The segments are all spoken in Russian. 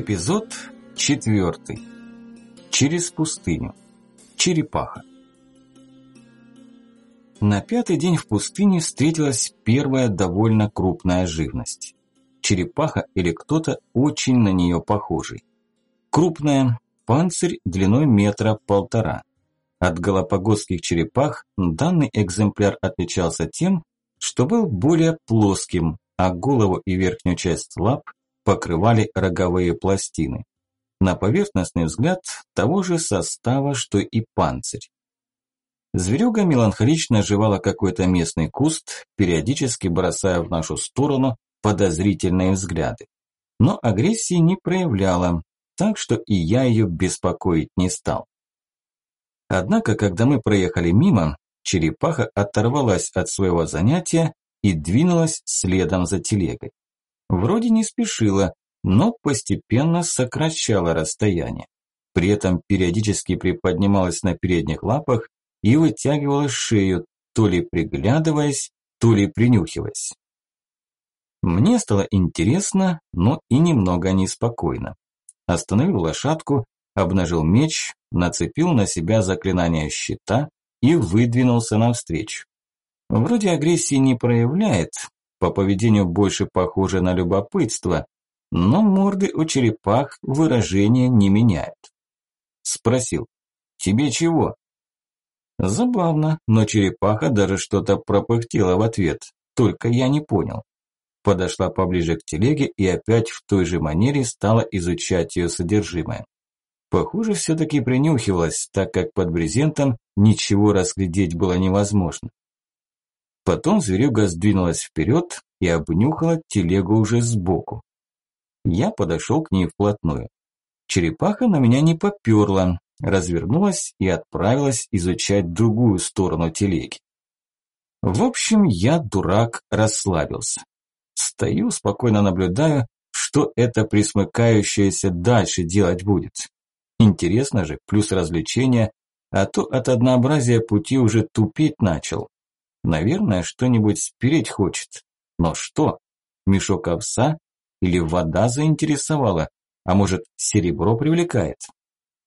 Эпизод четвертый. Через пустыню. Черепаха. На пятый день в пустыне встретилась первая довольно крупная живность. Черепаха или кто-то очень на нее похожий. Крупная, панцирь длиной метра полтора. От галапагосских черепах данный экземпляр отличался тем, что был более плоским, а голову и верхнюю часть лап покрывали роговые пластины. На поверхностный взгляд того же состава, что и панцирь. Зверюга меланхолично жевала какой-то местный куст, периодически бросая в нашу сторону подозрительные взгляды. Но агрессии не проявляла, так что и я ее беспокоить не стал. Однако, когда мы проехали мимо, черепаха оторвалась от своего занятия и двинулась следом за телегой. Вроде не спешила, но постепенно сокращала расстояние. При этом периодически приподнималась на передних лапах и вытягивала шею, то ли приглядываясь, то ли принюхиваясь. Мне стало интересно, но и немного неспокойно. Остановил лошадку, обнажил меч, нацепил на себя заклинание щита и выдвинулся навстречу. Вроде агрессии не проявляет, по поведению больше похоже на любопытство, но морды у черепах выражения не меняют. Спросил, тебе чего? Забавно, но черепаха даже что-то пропыхтела в ответ, только я не понял. Подошла поближе к телеге и опять в той же манере стала изучать ее содержимое. Похоже, все-таки принюхивалась, так как под брезентом ничего разглядеть было невозможно. Потом зверюга сдвинулась вперед и обнюхала телегу уже сбоку. Я подошел к ней вплотную. Черепаха на меня не поперла, развернулась и отправилась изучать другую сторону телеги. В общем, я, дурак, расслабился. Стою, спокойно наблюдаю, что это присмыкающееся дальше делать будет. Интересно же, плюс развлечения, а то от однообразия пути уже тупить начал. Наверное, что-нибудь спереть хочет. Но что? Мешок овса? Или вода заинтересовала? А может, серебро привлекает?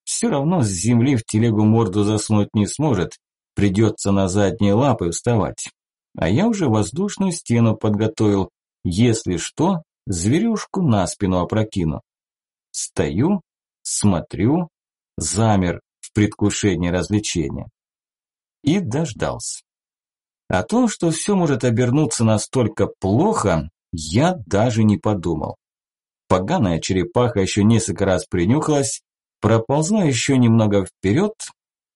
Все равно с земли в телегу морду засунуть не сможет. Придется на задние лапы вставать. А я уже воздушную стену подготовил. Если что, зверюшку на спину опрокину. Стою, смотрю, замер в предвкушении развлечения. И дождался. О том, что все может обернуться настолько плохо, я даже не подумал. Поганая черепаха еще несколько раз принюхалась, проползла еще немного вперед,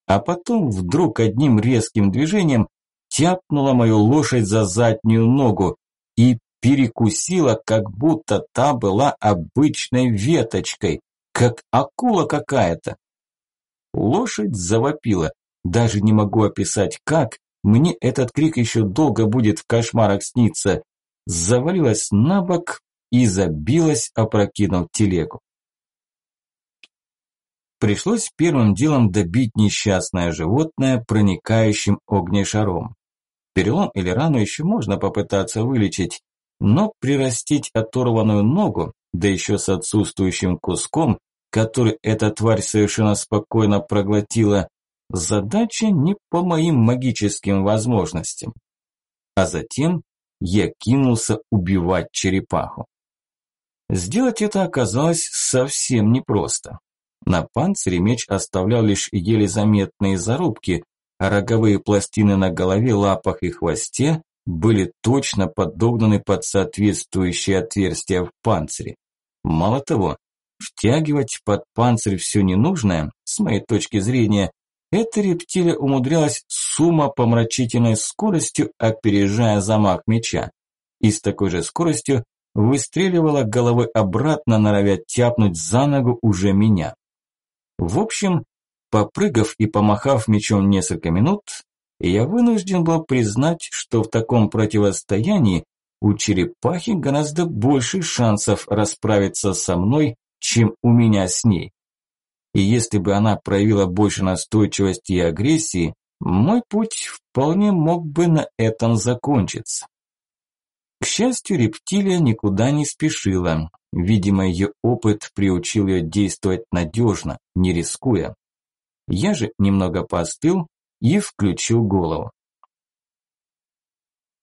а потом вдруг одним резким движением тяпнула мою лошадь за заднюю ногу и перекусила, как будто та была обычной веточкой, как акула какая-то. Лошадь завопила, даже не могу описать как, мне этот крик еще долго будет в кошмарах сниться. Завалилась на бок и забилась, опрокинув телегу. Пришлось первым делом добить несчастное животное проникающим огнешаром. Перелом или рану еще можно попытаться вылечить, но прирастить оторванную ногу, да еще с отсутствующим куском, который эта тварь совершенно спокойно проглотила, Задача не по моим магическим возможностям. А затем я кинулся убивать черепаху. Сделать это оказалось совсем непросто. На панцире меч оставлял лишь еле заметные зарубки, а роговые пластины на голове, лапах и хвосте были точно подогнаны под соответствующие отверстия в панцире. Мало того, втягивать под панцирь все ненужное, с моей точки зрения, эта рептилия умудрялась с умопомрачительной скоростью, опережая замах меча. И с такой же скоростью выстреливала головой обратно, норовя тяпнуть за ногу уже меня. В общем, попрыгав и помахав мечом несколько минут, я вынужден был признать, что в таком противостоянии у черепахи гораздо больше шансов расправиться со мной, чем у меня с ней и если бы она проявила больше настойчивости и агрессии, мой путь вполне мог бы на этом закончиться. К счастью, рептилия никуда не спешила, видимо ее опыт приучил ее действовать надежно, не рискуя. Я же немного поостыл и включил голову.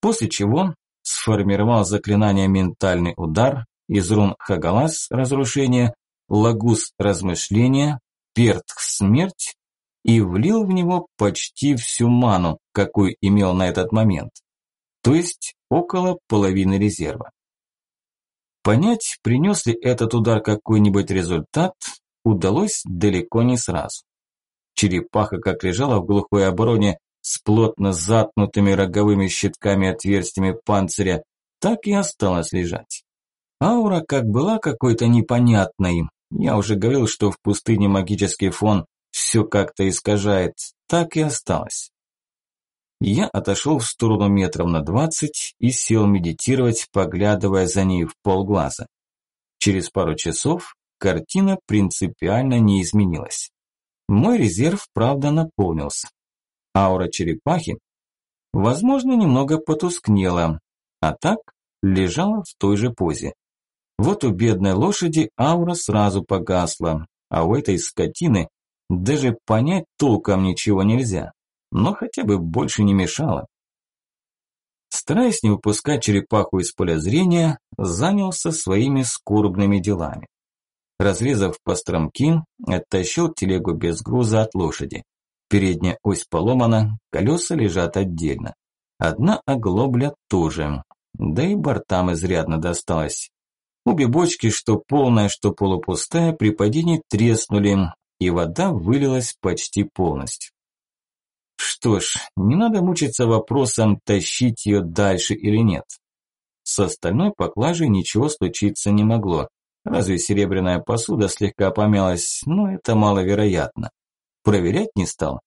После чего сформировал заклинание «Ментальный удар», из рун Хагалас – разрушение, Лагус – размышления, Пертх – смерть и влил в него почти всю ману, какую имел на этот момент, то есть около половины резерва. Понять, принес ли этот удар какой-нибудь результат, удалось далеко не сразу. Черепаха как лежала в глухой обороне с плотно затнутыми роговыми щитками отверстиями панциря, так и осталась лежать. Аура как была какой-то непонятной. Я уже говорил, что в пустыне магический фон все как-то искажает, так и осталось. Я отошел в сторону метров на двадцать и сел медитировать, поглядывая за ней в полглаза. Через пару часов картина принципиально не изменилась. Мой резерв, правда, наполнился. Аура черепахи, возможно, немного потускнела, а так лежала в той же позе. Вот у бедной лошади аура сразу погасла, а у этой скотины даже понять толком ничего нельзя, но хотя бы больше не мешало. Стараясь не упускать черепаху из поля зрения, занялся своими скорбными делами. Разрезав постромки, оттащил телегу без груза от лошади. Передняя ось поломана, колеса лежат отдельно. Одна оглобля тоже, да и бортам изрядно досталось. Обе бочки, что полная, что полупустая, при падении треснули, и вода вылилась почти полностью. Что ж, не надо мучиться вопросом, тащить ее дальше или нет. С остальной поклажей ничего случиться не могло. Разве серебряная посуда слегка помялась, но это маловероятно. Проверять не стал.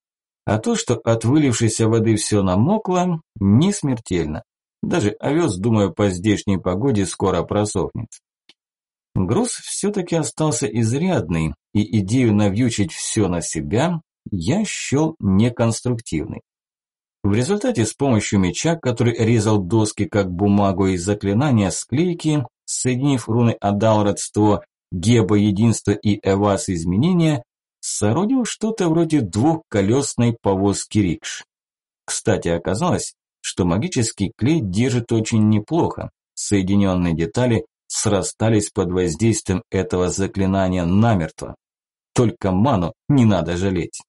А то, что от вылившейся воды все намокло, не смертельно. Даже овес, думаю, по здешней погоде скоро просохнет. Груз все-таки остался изрядный, и идею навьючить все на себя я счел неконструктивной. В результате с помощью меча, который резал доски как бумагу из заклинания склейки, соединив руны Адал родство, Геба единство и Эвас изменения, соорудил что-то вроде двухколесной повозки рикш. Кстати, оказалось, что магический клей держит очень неплохо. Соединенные детали срастались под воздействием этого заклинания намертво. Только ману не надо жалеть.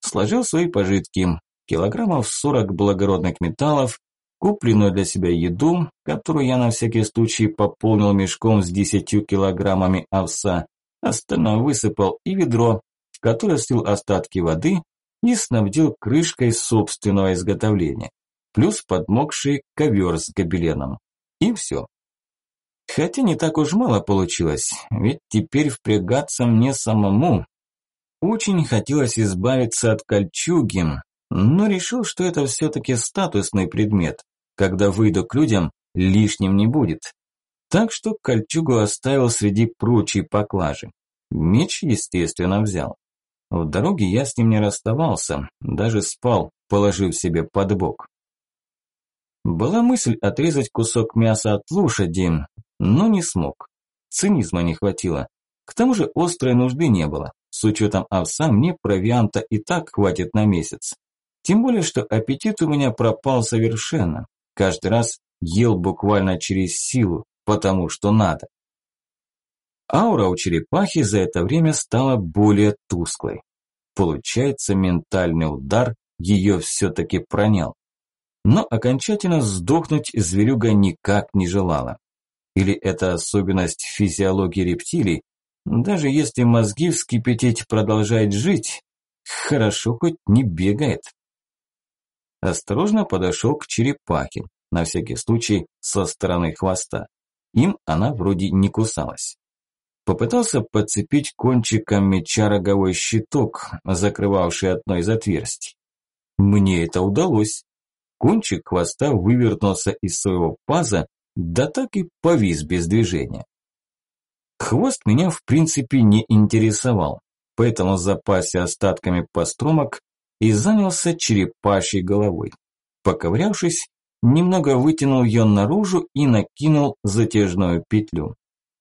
Сложил свои пожитки, килограммов 40 благородных металлов, купленную для себя еду, которую я на всякий случай пополнил мешком с 10 килограммами овса, остальное высыпал и ведро, в которое слил остатки воды и снабдил крышкой собственного изготовления, плюс подмокший ковер с гобеленом. И все. Хотя не так уж мало получилось, ведь теперь впрягаться мне самому. Очень хотелось избавиться от кольчуги, но решил, что это все-таки статусный предмет. Когда выйду к людям, лишним не будет. Так что кольчугу оставил среди прочей поклажи. Меч, естественно, взял. В дороге я с ним не расставался, даже спал, положив себе под бок. Была мысль отрезать кусок мяса от лошади, но не смог. Цинизма не хватило. К тому же острой нужды не было. С учетом овса мне провианта и так хватит на месяц. Тем более, что аппетит у меня пропал совершенно. Каждый раз ел буквально через силу, потому что надо. Аура у черепахи за это время стала более тусклой. Получается, ментальный удар ее все-таки пронял. Но окончательно сдохнуть зверюга никак не желала. Или это особенность физиологии рептилий? Даже если мозги вскипятить продолжает жить, хорошо хоть не бегает. Осторожно подошел к черепахе, на всякий случай со стороны хвоста. Им она вроде не кусалась. Попытался подцепить кончиком меча роговой щиток, закрывавший одно из отверстий. Мне это удалось. Кончик хвоста вывернулся из своего паза да так и повис без движения. Хвост меня в принципе не интересовал, поэтому запасся остатками постромок и занялся черепашьей головой. Поковырявшись, немного вытянул ее наружу и накинул затяжную петлю.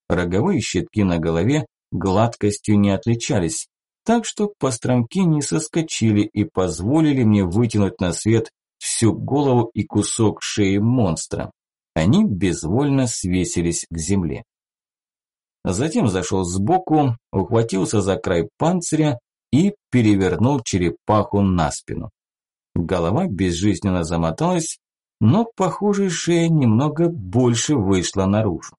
Роговые щитки на голове гладкостью не отличались, так что постромки не соскочили и позволили мне вытянуть на свет всю голову и кусок шеи монстра. Они безвольно свесились к земле. Затем зашел сбоку, ухватился за край панциря и перевернул черепаху на спину. Голова безжизненно замоталась, но, похоже, шея немного больше вышла наружу.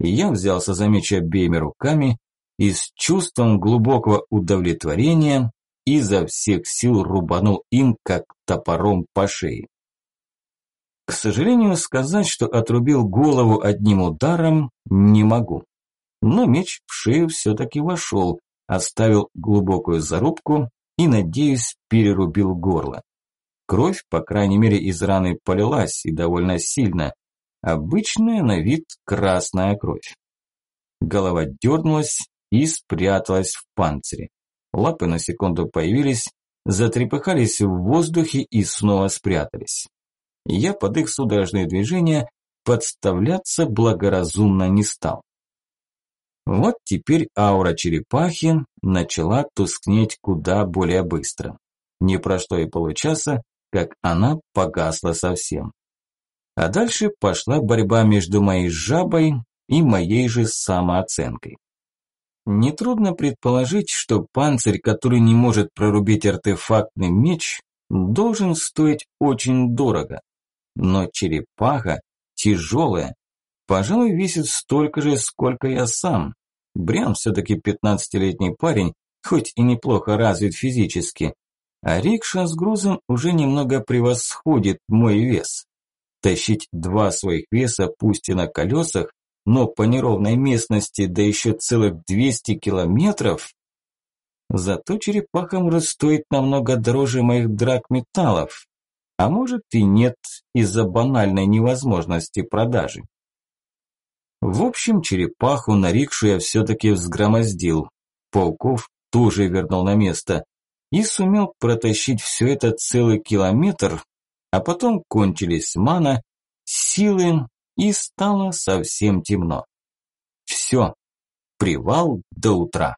Я взялся за меч обеими руками и с чувством глубокого удовлетворения изо всех сил рубанул им, как топором по шее. К сожалению, сказать, что отрубил голову одним ударом, не могу. Но меч в шею все-таки вошел, оставил глубокую зарубку и, надеюсь, перерубил горло. Кровь, по крайней мере, из раны полилась и довольно сильно. Обычная на вид красная кровь. Голова дернулась и спряталась в панцире. Лапы на секунду появились, затрепыхались в воздухе и снова спрятались. Я под их судорожные движения подставляться благоразумно не стал. Вот теперь аура черепахи начала тускнеть куда более быстро. Не прошло и получаса, как она погасла совсем. А дальше пошла борьба между моей жабой и моей же самооценкой. Нетрудно предположить, что панцирь, который не может прорубить артефактный меч, должен стоить очень дорого. Но черепаха тяжелая, пожалуй, весит столько же, сколько я сам. Бриан все-таки 15-летний парень, хоть и неплохо развит физически. А рикша с грузом уже немного превосходит мой вес. Тащить два своих веса, пусть и на колесах, но по неровной местности, да еще целых 200 километров. Зато черепаха может стоить намного дороже моих драгметаллов. А может и нет, из-за банальной невозможности продажи. В общем, черепаху на рикшу я все-таки взгромоздил. Пауков тоже вернул на место. И сумел протащить все это целый километр, а потом кончились мана, силы и стало совсем темно. Все, привал до утра.